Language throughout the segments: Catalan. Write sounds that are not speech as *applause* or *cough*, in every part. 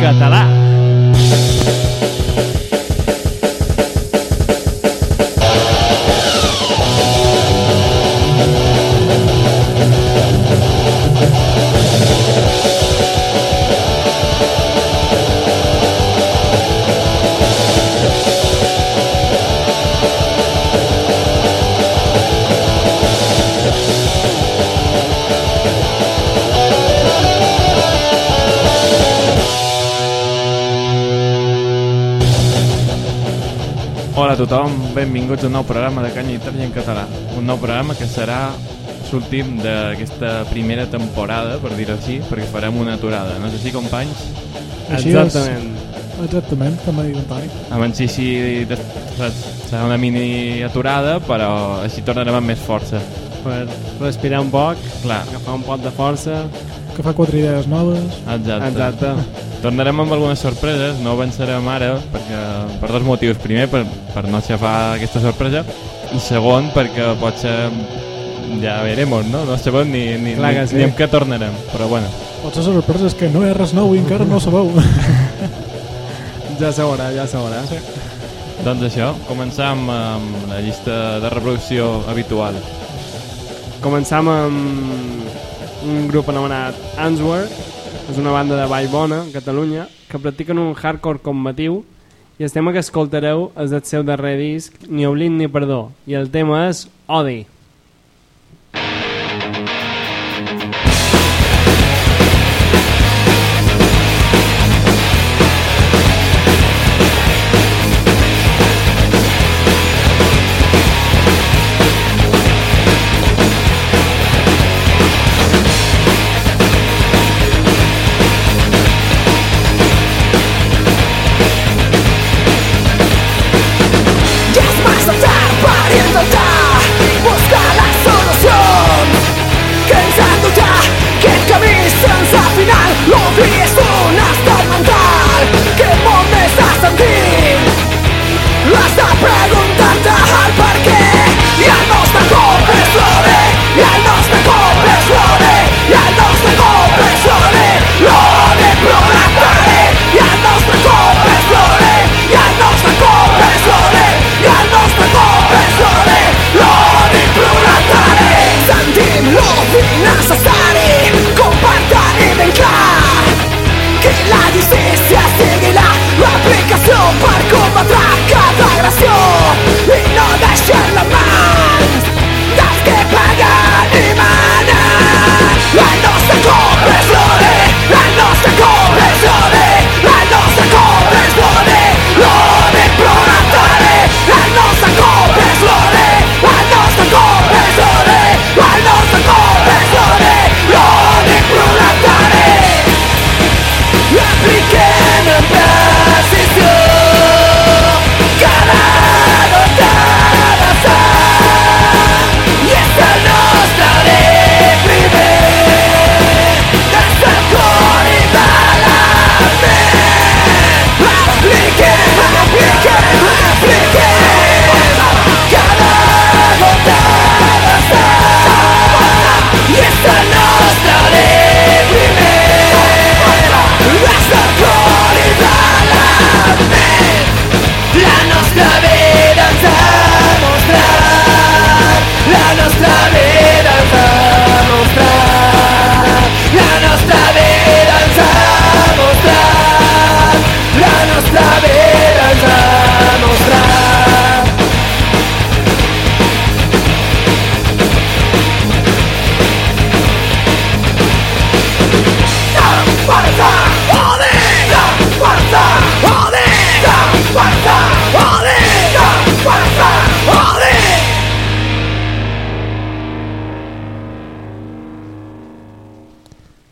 català. A tothom, benvinguts a un nou programa de Canya i Tarja en català. Un nou programa que serà l'últim d'aquesta primera temporada, per dir-ho així, perquè farem una aturada. No és així, companys? Així Exactament. És, exactament, com ha dit Antoni. Abans sí, sí, serà una mini aturada, però així tornarem amb més força. per respirar un poc, Clar, agafar un pot de força. Que fa quatre idees noves. exacte. Exacte. Tornarem amb algunes sorpreses, no ho avançarem ara, perquè, per dos motius. Primer, per, per no aixafar aquesta sorpresa, i segon, perquè potser ja veremos, no? No sabem ni, ni, Clar ni, sí. ni amb què tornarem, però bueno. Potser la sorpresa és que no hi ha res nou i encara no ho sabeu. *laughs* Ja s'haurà, ja s'haurà. Sí. Doncs això, començam amb la llista de reproducció habitual. Començam amb un grup anomenat Answer, és una banda de Vallbona, Catalunya, que practiquen un hardcore combatiu i el tema que escoltareu és del seu darrer disc, Ni oblit ni perdó, i el tema és Odi.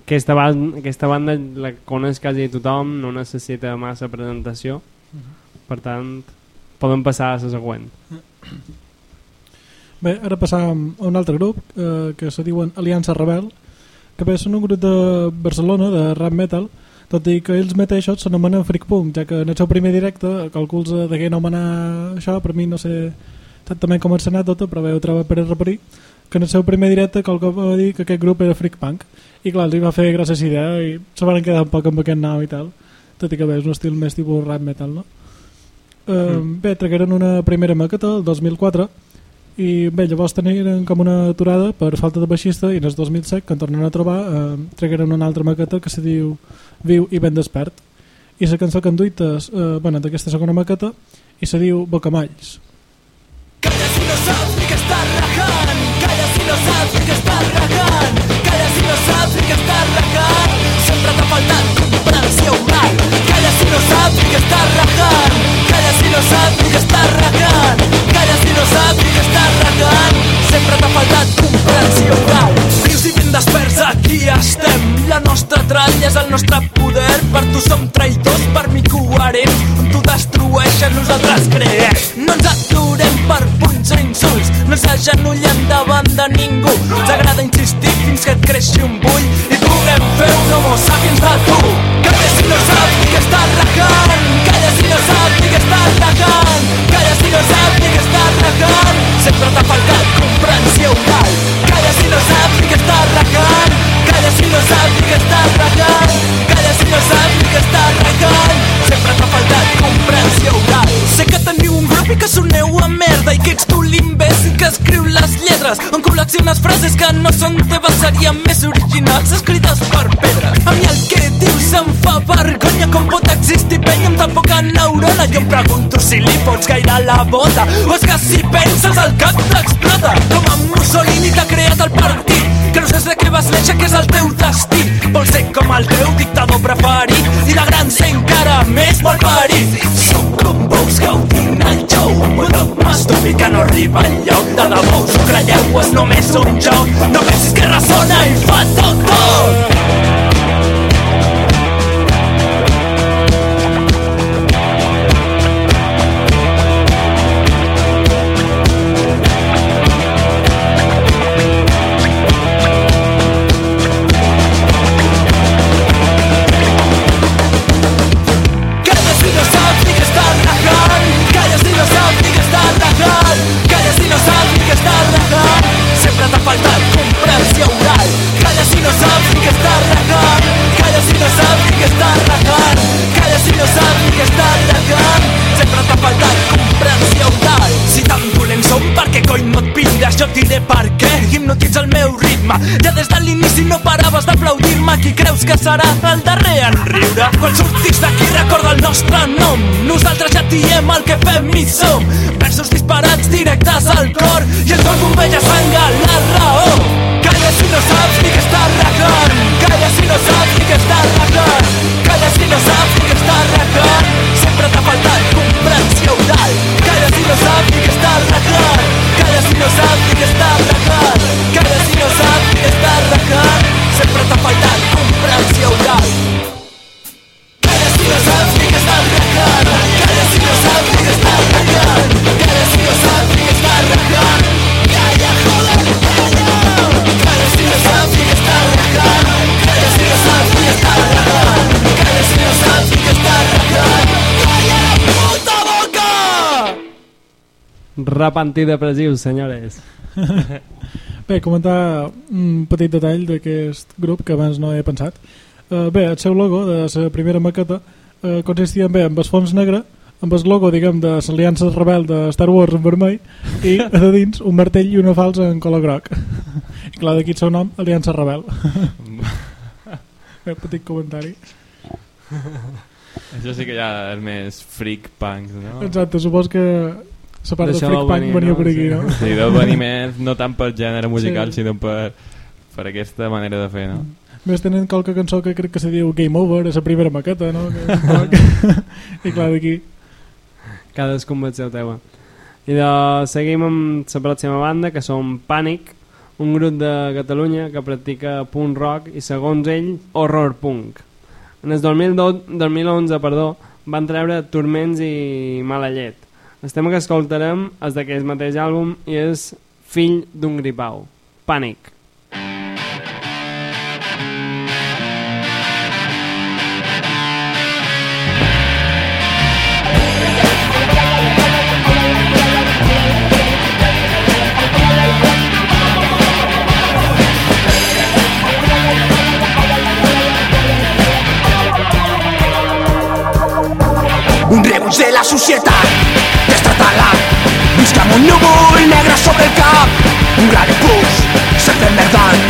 Aquesta, banda, aquesta banda la coneix quasi tothom, no necessita massa presentació, per tant, podem passar a la següent. *clears throat* Bé, ara passam a un altre grup eh, que se diuen Aliança Rebel que bé, són un grup de Barcelona de rap metal tot i que ells mateixos s'anomenen Freak Punk ja que en el seu primer directe calculs de què anomenar això per mi no sé exactament com és l'anècdota però bé, ho trobo per reparir que en el seu primer directe qualcú va dir que aquest grup era Freak Punk i clar, hi va fer gràcies idea i se van quedar un poc amb aquest nom i tal tot i que bé, és un estil més tipus rap metal, no? Uh, mm. Bé, tragueren una primera maqueta el 2004 i bé, llavors tenien com una aturada per falta de baixista i en el 2007, quan tornen a trobar, uh, tragueren una altra maqueta que se diu Viu i ben despert i la cançó que enduites uh, bueno, d'aquesta segona maqueta i se diu Bocamalls. Calla si no saps ni que estàs rajant Calla si no saps ni que estàs rajant saps que estàs rajant Sempre t'ha faltat comprensió oral Calla si no saps que estàs rajant Calla si no saps que estàs rajant Calla si no saps que estàs rajant Sempre t'ha faltat comprensió oral Vius i ben desperts aquí estem. La nostra tralla és el nostre poder. Per tu som Serien més originals escrites per pedra. A mi el que dius em fa vergonya Com pot existir? Penya amb tan poca neurona Jo em pregunto si li pots gaire la bota. O és que si penses el cap t'explota. Com en Mussolini t'ha creat el partit que no saps de què vas néixer, que és el teu destí. Vols ser com el teu dictador preferit i de gran ser encara més malparit. Som com bous gaudint amb un dogma estúpid que no arriba enlloc. De debò us ho creieu, és només un joc. No pensis que ressona i fa tot, tot. Que serà el darrer en riure? Quan sortís d'aquí recorda el nostre nom. Nosaltres ja diem el que fem i som. Versos disparats directes al cor. I el cor bombella sang Rap antidepressiu, senyores. *laughs* Bé, comentar un petit detall d'aquest grup que abans no he pensat. Uh, bé, el seu logo de la primera maqueta uh, consistia bé amb el fons negre, amb el logo, diguem, de l'Aliança Rebel de Star Wars en vermell i *laughs* a de dins un martell i una falsa en color groc. I clar, d'aquí el seu nom, Aliança Rebel. *laughs* bé, petit comentari. Això sí que ja és més freak punk, no? Exacte, supos que la part de Deixeu Freak Punk venia no? per aquí, Sí. no? Sí, deu venir més, no tant pel gènere musical, Sí. sinó per, per aquesta manera de fer, no? Més tenen qualque cançó que crec que se diu Game Over, és la primera maqueta, no? *laughs* I clar, d'aquí... Cadascú amb el seu tema. I de, seguim amb la pròxima banda, que són Panic, un grup de Catalunya que practica punk rock i, segons ell, horror punk. En el 2012, 2011 perdó, van treure Turments i Mala Llet. El tema que escoltarem és d'aquest mateix àlbum i és Fill d'un gripau, Pànic. Un rebuig de la societat amb un núvol negre sobre el cap. Un gran impuls, sempre emmerdant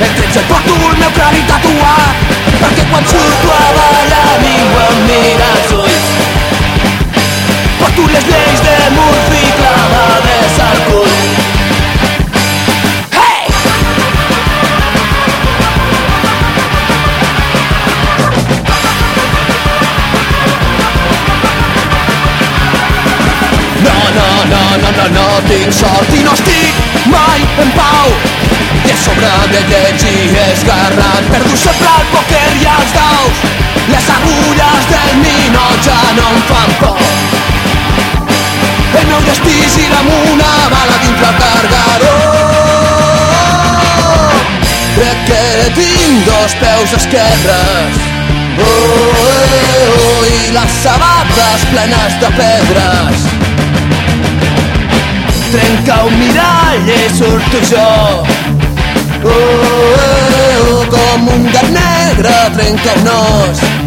El 13 porto el meu crani tatuat. Perquè quan surto a ballar ningú em mira els ulls. Porto les lleis de Murphy clavades no, no, tinc sort i no estic mai en pau. I a sobre de lleig i esgarrat perdo sempre el pòquer i els daus. Les agulles del ninot ja no em fan por. El meu destí gira amb una bala dins el cargador crec que tinc dos peus esquerres. Oh, eh, oh, i les sabates plenes de pedres trenca un mirall i surto jo. Oh, eh, oh, com un gat negre trenca un os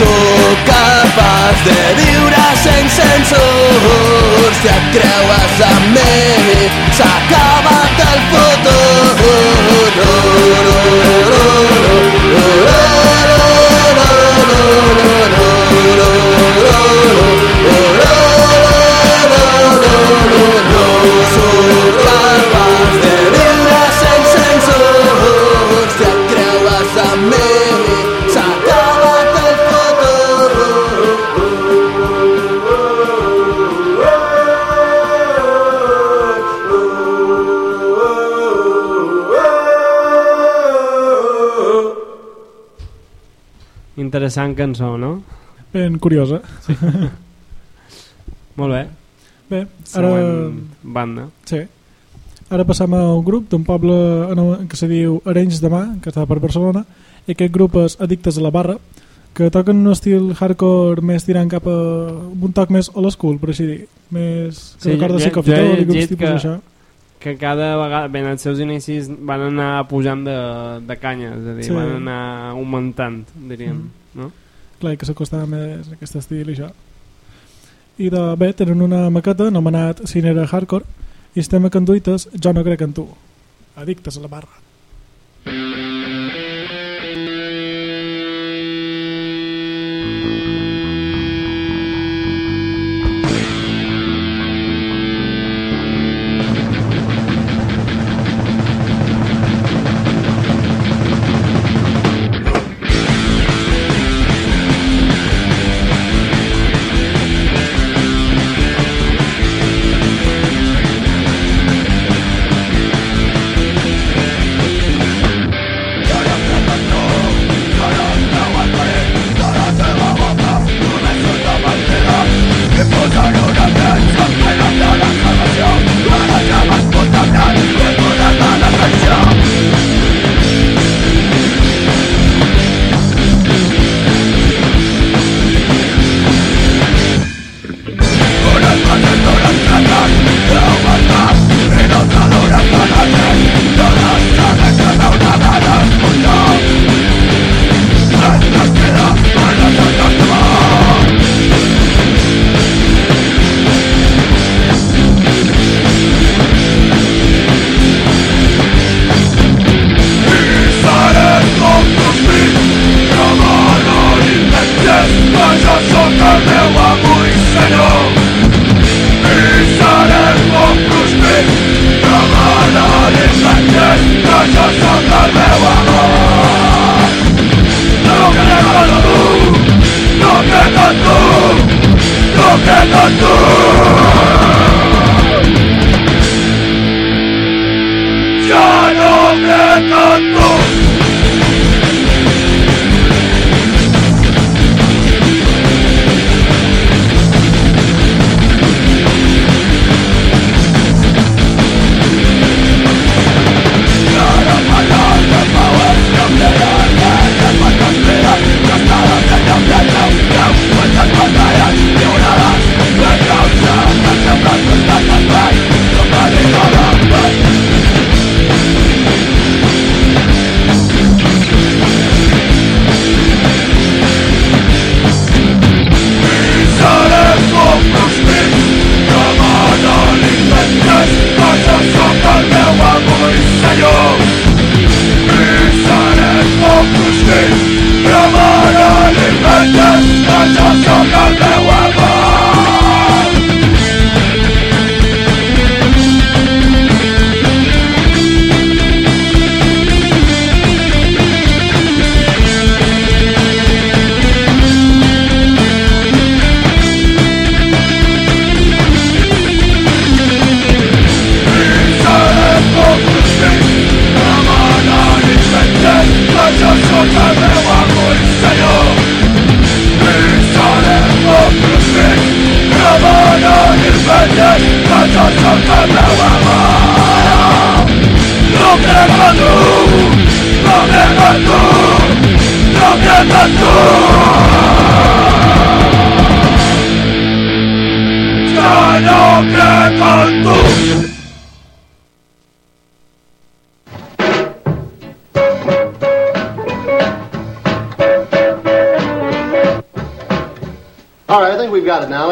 sóc capaç de viure sense ensurs Si et creues amb mi s'ha Interessant cançó, no? Ben curiosa. *laughs* Molt bé. Bé, ara... Següent banda. Sí. Ara passam a un grup d'un poble que se diu Arenys de Mar, que està per Barcelona, i aquest grup és Addictes a la Barra, que toquen un estil hardcore més tirant cap a un toc més old school, per així dir. Més que Sí, recorda he Dog i grups llegit tipus que- això. Que cada vegada, bé, en els seus inicis van anar pujant de, de canya, és a dir, Sí. van anar augmentant, diríem, Mm. no? Clar, que s'acostava més a aquest estil i això. I de, bé, tenen una maqueta anomenat Cinera Hardcore i estem a Canduites, Jo no crec en tu. Addictes a la barra.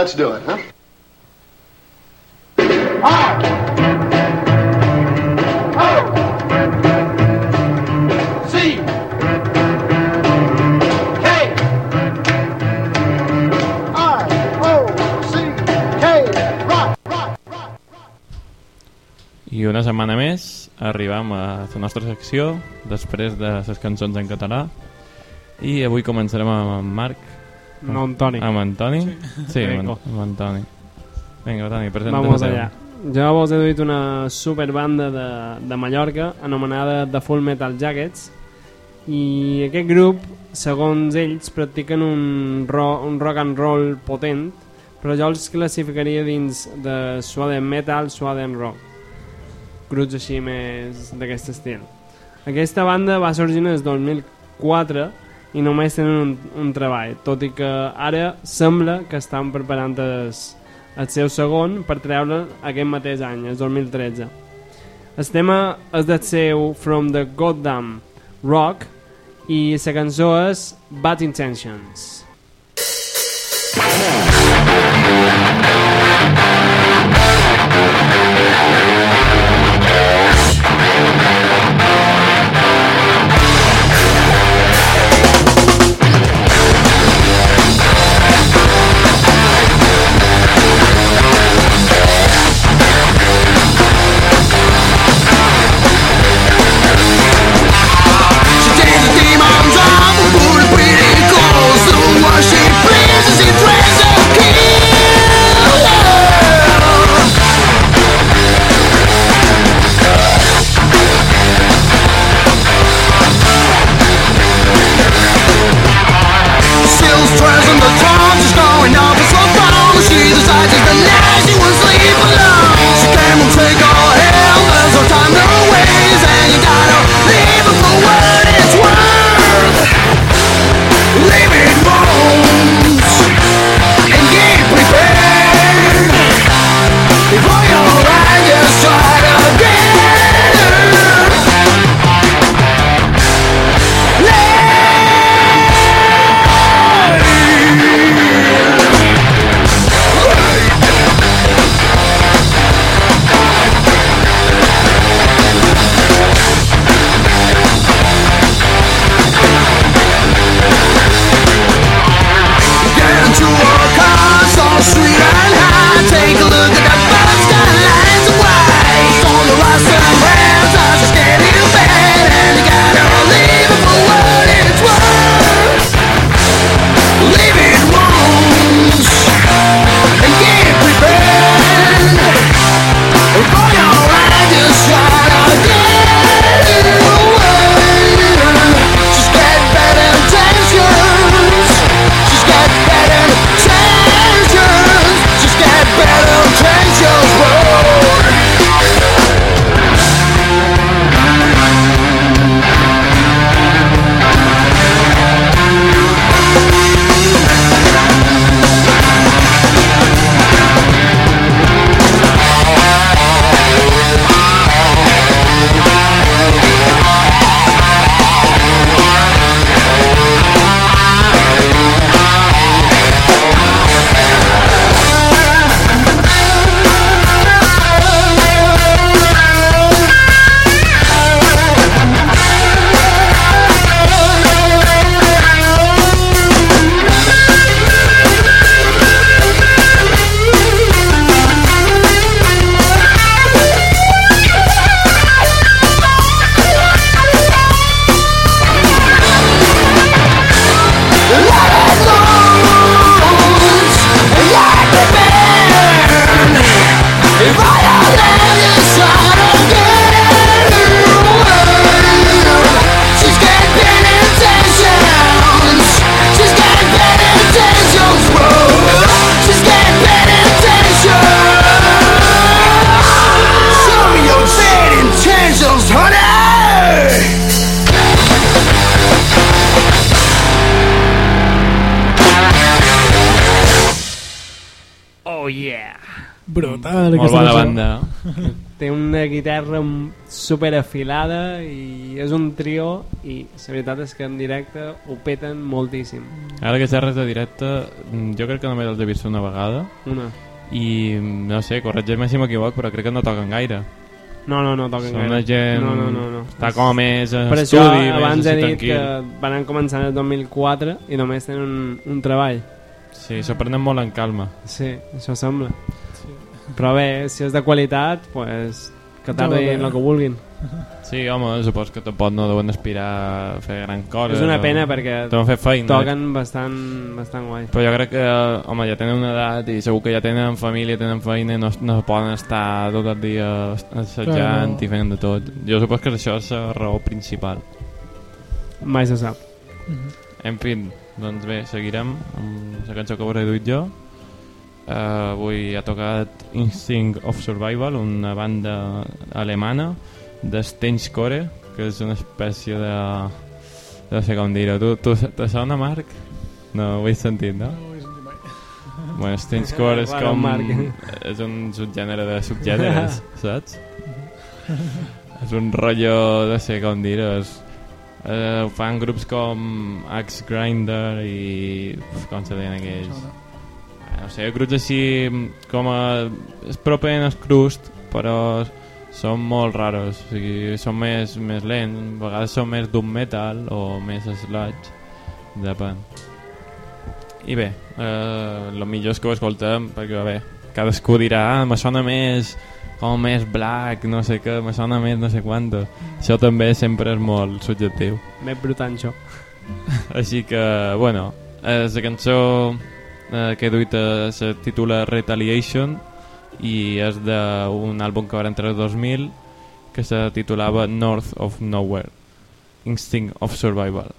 Let's do it, huh? C K I una setmana més arribam a la nostra secció després de les cançons en català i avui començarem amb en Marc No, Antoni. amb Antoni sí, amb, amb Antoni vinga Toni, presenta Vamos allá. Jo vos he duit una super banda de, de Mallorca anomenada The Full Metal Jackets i aquest grup, segons ells, practiquen un, ro un rock and roll potent però jo els classificaria dins de Swaden Metal, Swaden Rock grups així més d'aquest estil. Aquesta banda va sorgir en el 2004 i només tenen un, un treball tot i que ara sembla que estan preparant el, el seu segon per treure aquest mateix any, el 2013 el tema és del seu From the Goddamn Rock i la cançó és Bad Intentions. Today Brutal, Molt bona banda. Té una guitarra super afilada i és un trio i la veritat és que en directe ho peten moltíssim. Ara que xerres de directe, jo crec que només els he vist una vegada Una. i no sé, corregeix-me si m'equivoc, però crec que no toquen gaire. No, no, no toquen Són gaire. una gent... No, no, no. no. Està com més Per això estudi, abans més he així dit tranquil. que van començar en el 2004 i només tenen un, un treball. Sí, s'ho prenen molt en calma. Sí, això sembla. Però bé, si és de qualitat, pues, que tardin bé. el que vulguin. Sí, home, supos que tampoc no deuen aspirar a fer gran cosa. És una pena perquè Deuen fer feina. toquen bastant, bastant guai. Però jo crec que, home, ja tenen una edat i segur que ja tenen família, tenen feina i no, no poden estar tot el dia assajant no. i fent de tot. Jo supos que això és la raó principal. Mai se sap. En fi, doncs bé, seguirem amb la cançó que us he duit jo. Uh, avui ha tocat Instinct of Survival, una banda alemana de Steincore, que és una espècie de... no sé com dir-ho. Tu, tu, te sona, Marc? No, ho he sentit, no? *laughs* Bueno, Steincore és Bueno, com... Marc. És un subgènere de subgèneres, *laughs* saps? és un rotllo, no sé com dir-ho, és... Eh, ho fan grups com Axe Grinder i... com se deien aquells? Eh, No sé, grups així com a... És proper en el crust, però són molt raros. O sigui, són més, més lents, a vegades són més doom metal o més sludge, depèn. I bé, eh, el millor és que ho escoltem, perquè bé, cadascú dirà, ah, me sona més com més black, no sé què, me sona més no sé quanto. Això també sempre és molt subjectiu. Més brutanxo. *laughs* Així que, bueno, eh, la cançó eh, que he duit eh, se titula Retaliation i és d'un àlbum que va entrar el 2000 que se titulava North of Nowhere Instinct of Survival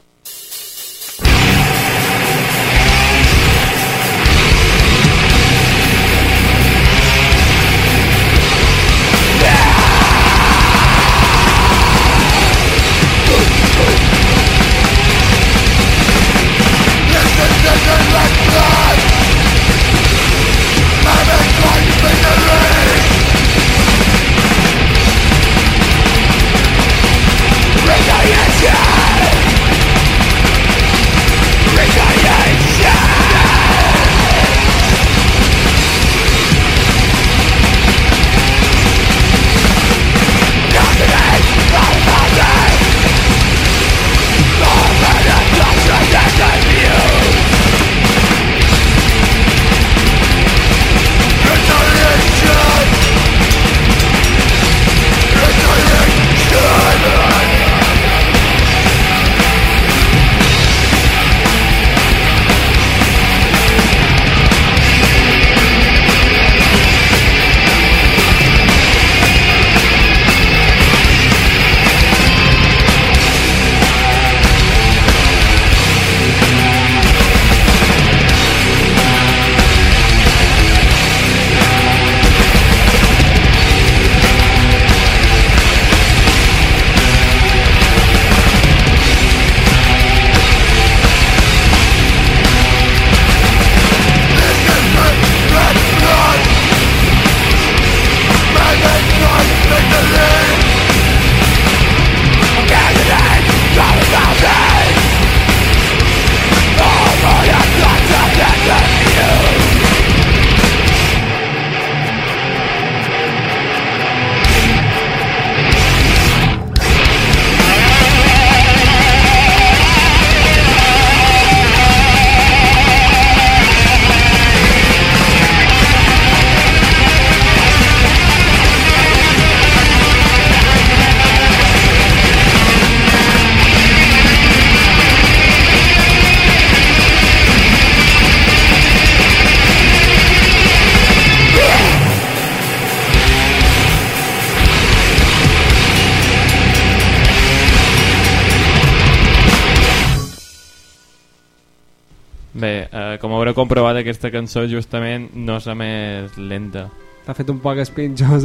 haureu comprovat aquesta cançó justament no és la més lenta T'ha fet un poc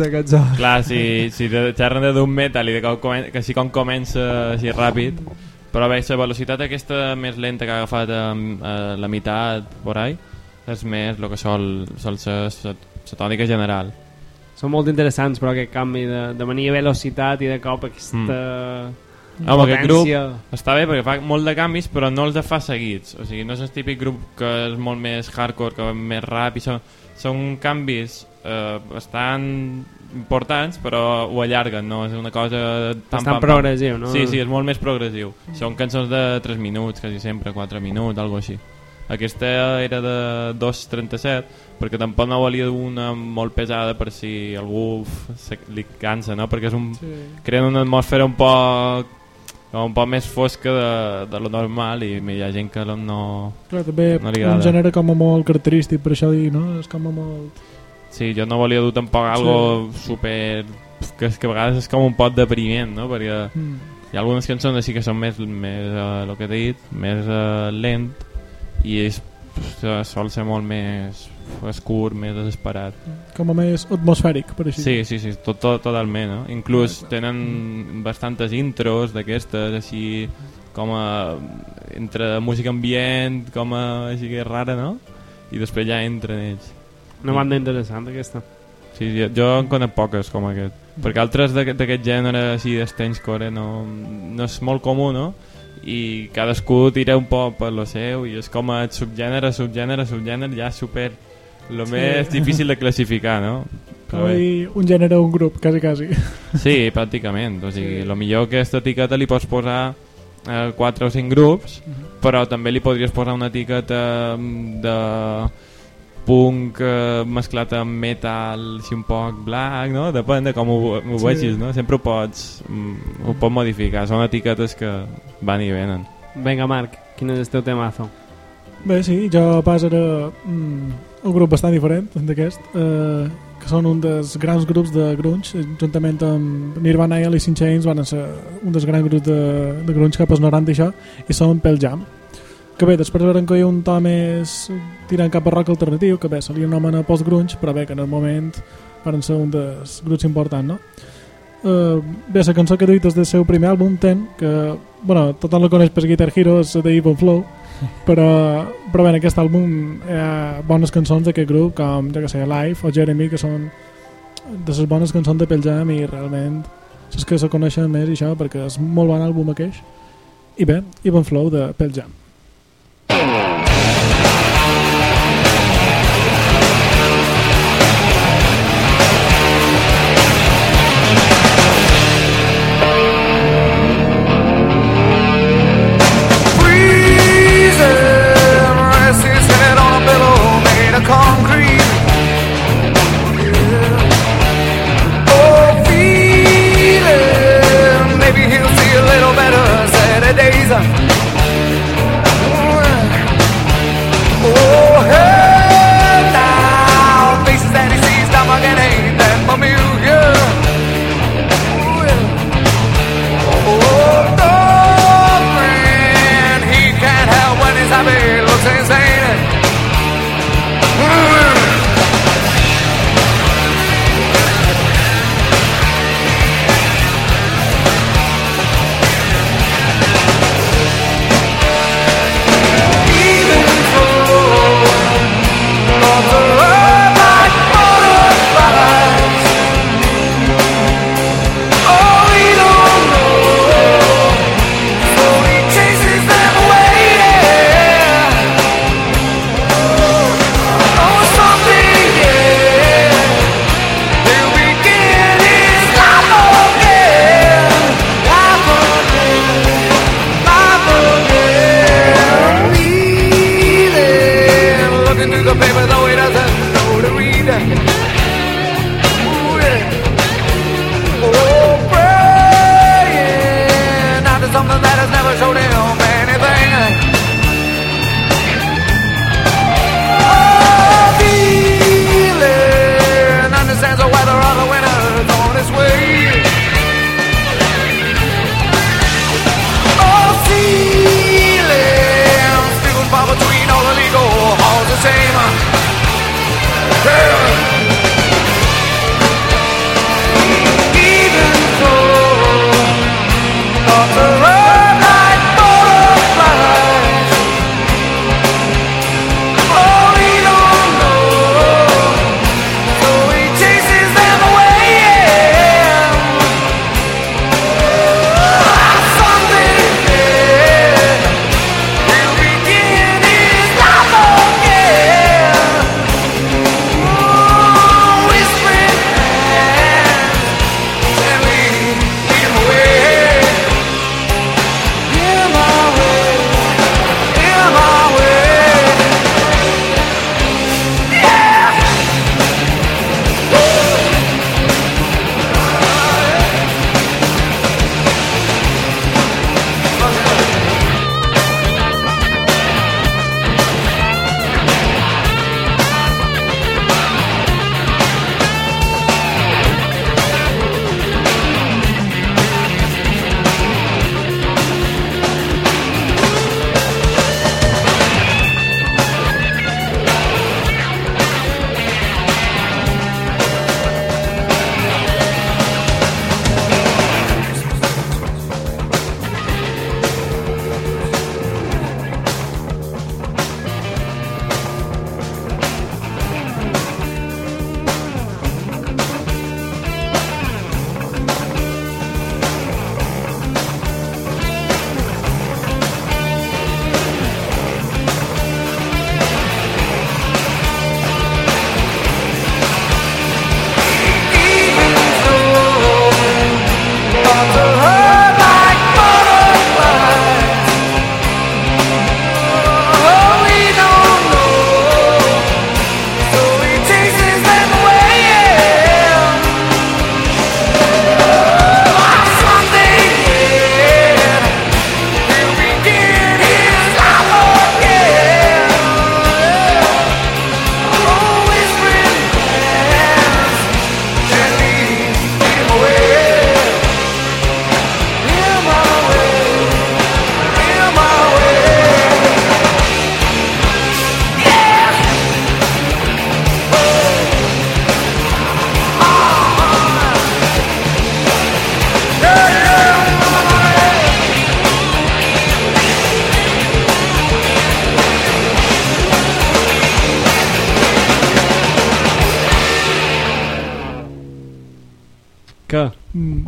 aquest joc. Clar, si, si xerren de Doom Metal i de com, que així com comença així ràpid però bé, la velocitat aquesta més lenta que ha agafat a, a la meitat por ahí és més el que sol, sol ser la tònica general. Són molt interessants, però aquest canvi de, de venir a velocitat i de cop aquesta Mm. Home, aquest grup està bé perquè fa molt de canvis però no els fa seguits o sigui, no és el típic grup que és molt més hardcore que va més rap i són, són canvis eh, bastant importants però ho allarguen no? és una cosa tan Bastant progressiu, no? sí, sí, és molt més progressiu són cançons de 3 minuts quasi sempre, 4 minuts, algo així aquesta era de 2.37 perquè tampoc no volia una molt pesada per si algú uf, se, li cansa no? perquè és un, Sí. creen una atmosfera un poc un poc més fosca de, de lo normal i hi ha gent que no... Clar, també No li un agrada. gènere com a molt característic per això dir, no? És com a molt... Sí, jo no volia dur tampoc algo super... Que, que a vegades és com un pot depriment, no? Perquè Mm. hi ha algunes cançons així que són més, més uh, el que he dit, més uh, lent i és, sol ser molt més escur, més desesperat. Com a més atmosfèric, per així Sí, sí, sí, tot, tot, totalment, no? Inclús tenen bastantes intros d'aquestes, així com a, entre música ambient, com a, així que rara, no? I després ja entren ells. Una banda interessant, aquesta. Sí, jo, jo en conec poques com aquest. Perquè altres d'aquest d'aquest gènere així d'Stenchcore no, no és molt comú, no? I cadascú tira un poc per lo seu i és com a subgènere, subgènere, subgènere, ja super lo més difícil de classificar, no? A dir un gènere o un grup, quasi, quasi. Sí, pràcticament. O sigui, Sí. sí. lo millor que aquesta etiqueta li pots posar eh, 4 o 5 grups, però també li podries posar una etiqueta mm, de punk eh, mesclat amb metal així un poc black, no? Depèn de com ho, ho Sí. vegis, no? Sempre ho pots, mm, ho pots modificar. Són etiquetes que van i venen. Vinga, Marc, quin és el teu temazo? Bé, sí, jo pas era mm, un grup bastant diferent d'aquest, eh, que són un dels grans grups de grunge, juntament amb Nirvana i Alice in Chains van ser un dels grans grups de, de grunge cap als 90 i això, i són Pearl Jam. Que bé, després varen que hi un to més tirant cap a rock alternatiu, que bé, se li anomena post-grunge, però bé, que en el moment van ser un dels grups importants, no? Uh, bé, la cançó que he dit és del seu primer àlbum, Ten, que, bueno, tothom la coneix per Guitar Hero, és de Even Flow, però, però bé, en aquest àlbum hi ha bones cançons d'aquest grup, com, ja que sé, Life o Jeremy, que són de les bones cançons de Pearl Jam i realment és que se coneixen més i això, perquè és molt bon àlbum aqueix. I bé, Even Flow de Pearl Jam.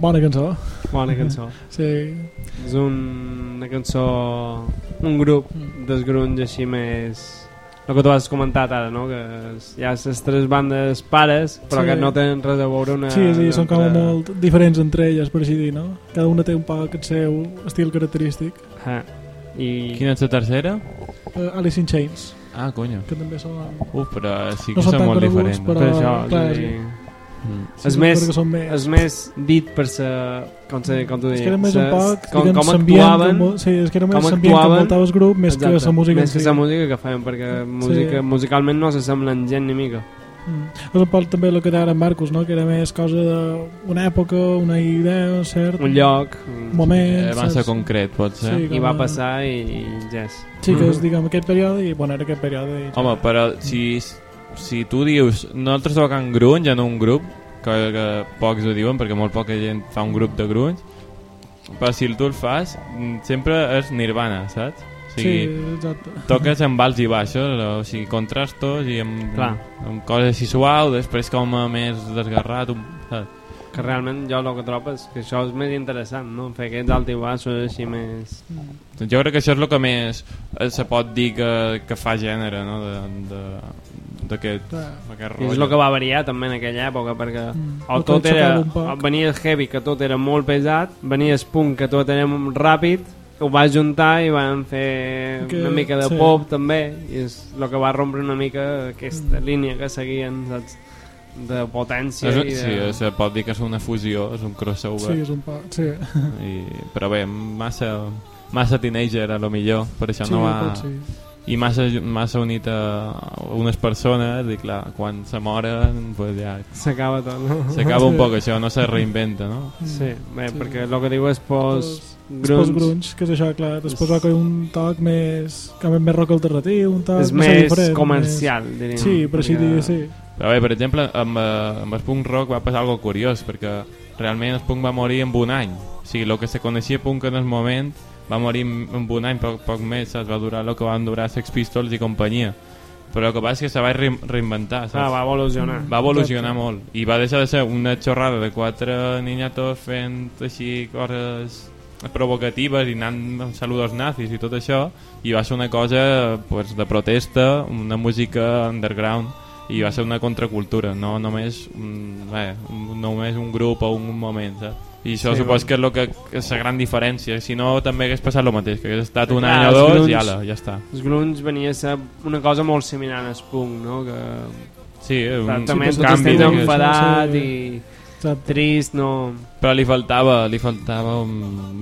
Bona cançó. Bona cançó. Sí. És un, una cançó, un grup dels grunys així més... El que tu has comentat ara, no? Que hi ha les tres bandes pares, però Sí. que no tenen res a veure una... Sí, sí, són com altra. molt diferents entre elles, per així dir, no? Cada una té un poc el seu estil característic. Ah, I... Quina és la tercera? Uh, Alice in Chains, Ah, conyo. que també són... Uf, però sí No que són són tan molt diferents. però- Per això, clar, sí. Mm. Sí, és, sí, més, més- és més dit per sa, com, se, com tu És deies, que era més un sa- poc, com, diguem, com s'ambient actuaven, com- sí, és que era més com que actuaven, envoltava el grup més que Exacte, la música més que la música que feien, perquè música, musicalment no s'assemblen gent ni mica. Mm. És un poc també el que deia en Marcus, no? que era més cosa d'una època, una idea, cert? Un lloc, Un moment, Eh, massa saps? concret, pot ser. Sí, i va com a- passar i, i ja és. Sí, que és, diguem, aquest període i, bueno, era aquest període i... Home, però si, si tu dius nosaltres tocant grunge en un grup que, que pocs ho diuen perquè molt poca gent fa un grup de grunge però si tu el fas sempre és nirvana, saps? O sí, sigui, exacte. toques amb alts i baixos o sigui, contrastos i amb, Clar. amb coses així suau després com a més desgarrat un, saps? Que realment jo el que trobo és que això és més interessant, no? Fer aquests alt i baixos així més... Doncs jo crec que això és el que més eh, se pot dir que, que fa gènere no? de, de, d'aquest I és el rotllo. que va variar també en aquella època, perquè Mm. o El tot era... Venia el heavy, que tot era molt pesat, venia el punk, que tot era ràpid, ho va juntar i van fer Que- una mica de sí. pop també, i és el que va rompre una mica aquesta línia que seguien, saps? De potència És, i de... sí, se pot dir que és una fusió, és un crossover. Sí, és un poc, sí. I, però bé, massa, massa teenager a lo millor, per això sí, no va... pot ser. I massa, massa unit a unes persones i clar, quan se moren pues ja S'acaba tot, no? s'acaba un Sí. poc això, no se reinventa, no? Sí, bé, Sí. perquè el que diu és post... Després grunge, que és això, clar, després va un toc més, que més rock alternatiu, un toc És sé, més diferent, comercial, més... diríem. Sí, per així dir, sí. Però bé, per exemple, amb, eh, amb el punk rock va passar algo curiós, perquè realment el punk va morir en un any. O sigui, el que se coneixia punk en el moment va morir en un any, poc, poc més, saps? va durar el que van durar Sex Pistols i companyia. Però el que passa és que se va re reinventar, saps? Ah, va evolucionar. va evolucionar molt i va deixar de ser una xorrada de quatre niñatos fent així coses provocatives i anant amb saludos nazis i tot això i va ser una cosa pues, de protesta una música underground i va ser una contracultura no només, un, bé, un, només un grup o un moment saps? i això Sí, supos bueno. que és, lo que, que és la gran diferència si no també hagués passat el mateix que hagués estat un Clar, any o dos grunys- i ala, ja està Els grunge venia a ser una cosa molt similar al punk, no? Que sí, un, sí, tot canvi d'aquest. enfadat Sí. i trist, no... però li faltava, li faltava un,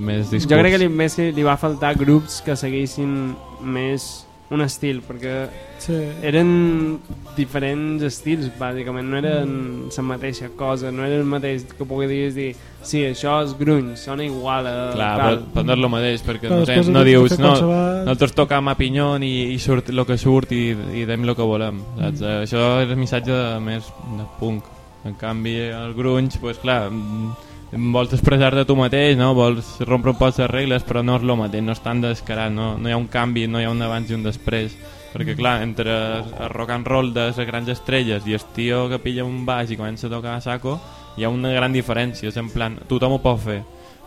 més discurs Jo crec que li, més que li va faltar grups que seguissin més un estil, perquè Sí. eren diferents estils, bàsicament, no eren la mateixa cosa, no era el mateix que podries dir, sí, això és grunge, sona igual a Clar, tal. però, però no és el mateix, perquè Clar, no, sé, no dius, no, qualsevol- nosaltres tocam a Pinyon i, i surt el que surt i, i dem el que volem. Saps? Mm. Això és el missatge de, més de punk. En canvi, el grunge, pues, clar, mm, vols expressar-te tu mateix, no? vols rompre un poc les regles, però no és el mateix, no és tan descarat, no, no hi ha un canvi, no hi ha un abans i un després. Perquè, clar, entre el rock and roll de les grans estrelles i el tio que pilla un baix i comença a tocar a saco, hi ha una gran diferència, és en plan, tothom ho pot fer,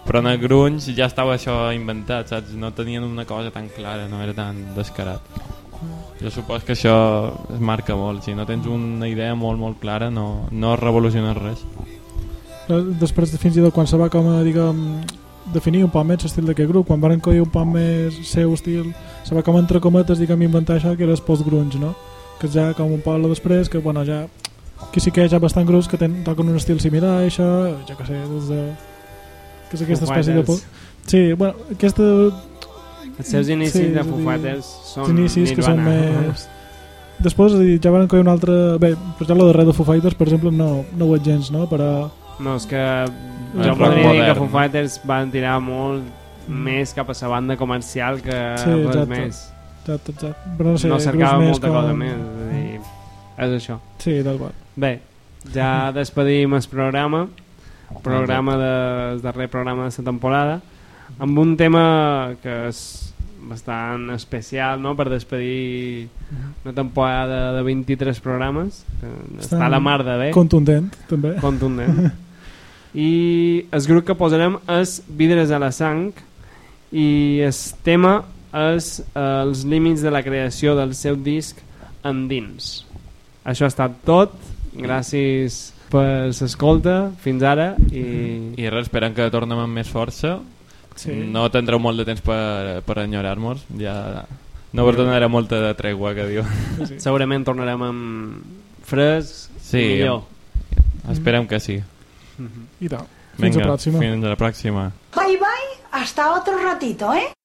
però en el grunge ja estava això inventat, saps? No tenien una cosa tan clara, no era tan descarat. Jo supos que això es marca molt, si no tens una idea molt, molt clara no, no revoluciones res. Després de fins i tot quan se va com a diguem definir un poc més l'estil d'aquest grup quan van coir un poc més seu estil se va com entre cometes diguem inventar això que era el post-grunge no? que ja com un poble després que bueno ja que sí que hi ha bastant grups que ten, toquen un estil similar i això, ja que sé des de que és aquesta espècie de Fighters. po- sí, bueno, aquesta Els seus inicis Sí, de és a Fighters són els inicis que són més després és a ja van coir un altre bé, per exemple, de Foo Fighters per exemple no, no ho veig gens, no? però No, és que jo podria dir que. Foo Fighters van tirar molt més cap a la banda comercial que Sí, res exacte. més. exacte, exacte. però no sé, no cercava més molta com... cosa més. És, dir, és això. sí, tal qual Bé, ja despedim el programa, programa de, el darrer programa de la temporada, amb un tema que és bastant especial no? per despedir una temporada de 23 programes, que està a la mar de bé, contundent també contundent. *laughs* I el grup que posarem és Vidres a la sang i el tema és eh, els límits de la creació del seu disc endins. Això ha estat tot. Gràcies per l'escolta fins ara i, I res, esperem que tornem amb més força. sí. No tindreu molt de temps per, per enyorar-nos. Ja no vos donaré molta de tregua, que diu. sí. segurament tornarem amb fresc Sí, i millor. Esperem que sí. I tal, fins Vinga, la pròxima Fins a la pròxima. Bye bye, hasta otro ratito, ¿eh?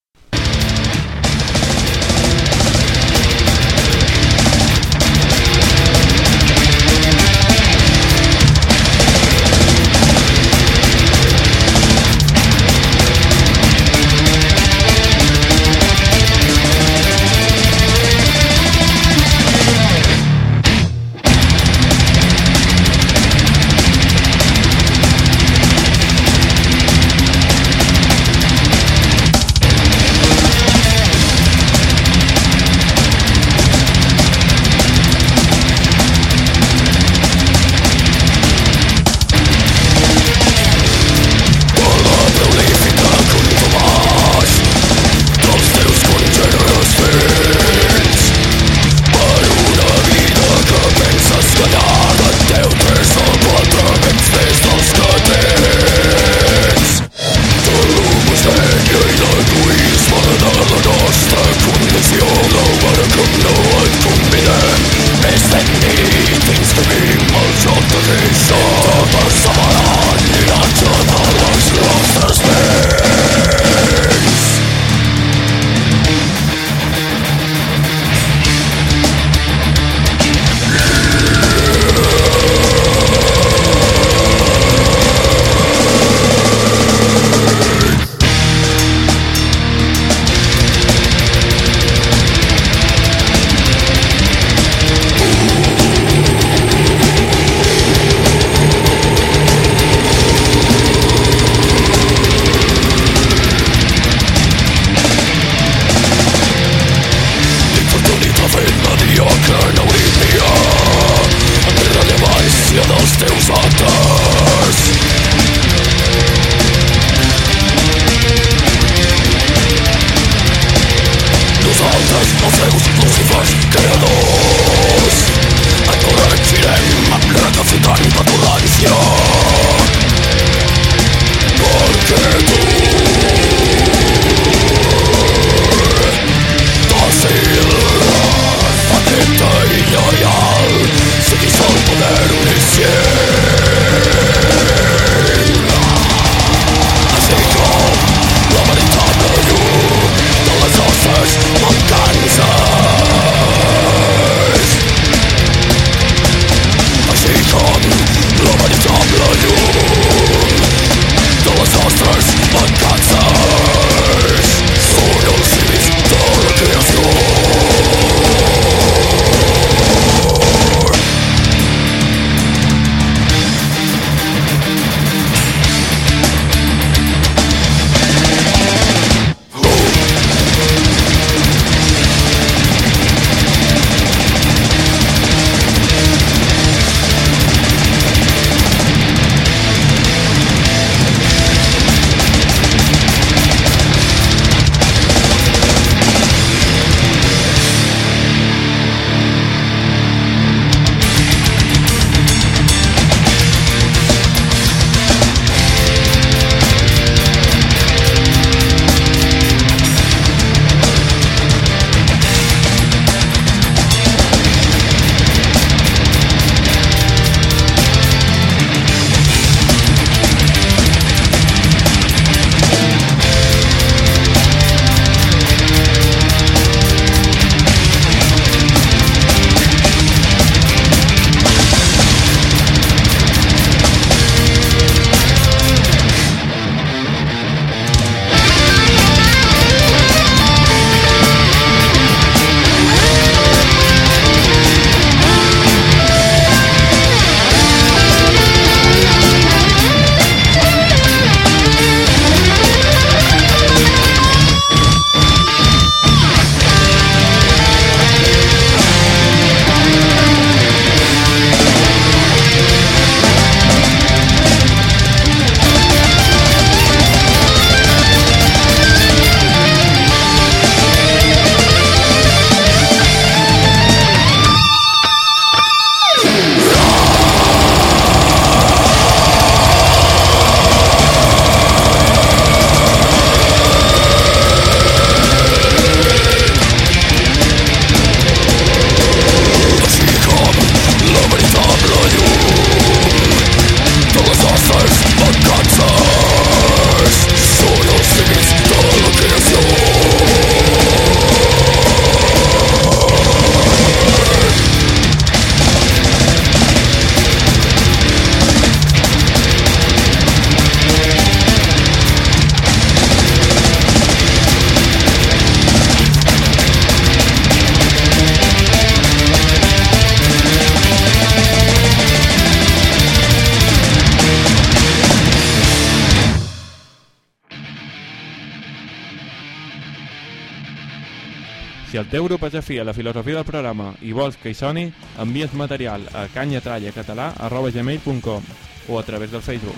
Teu grup és afí a la filosofia del programa i vols que hi soni, envies material a canyatrallacatalà.gmail.com o a través del Facebook.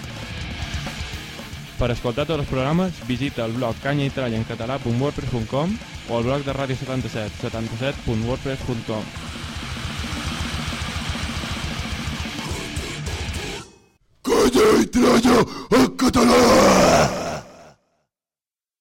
Per escoltar tots els programes, visita el blog canyaitrallaencatalà.wordpress.com o el blog de Ràdio 77, 77.wordpress.com. Calla i tralla en català!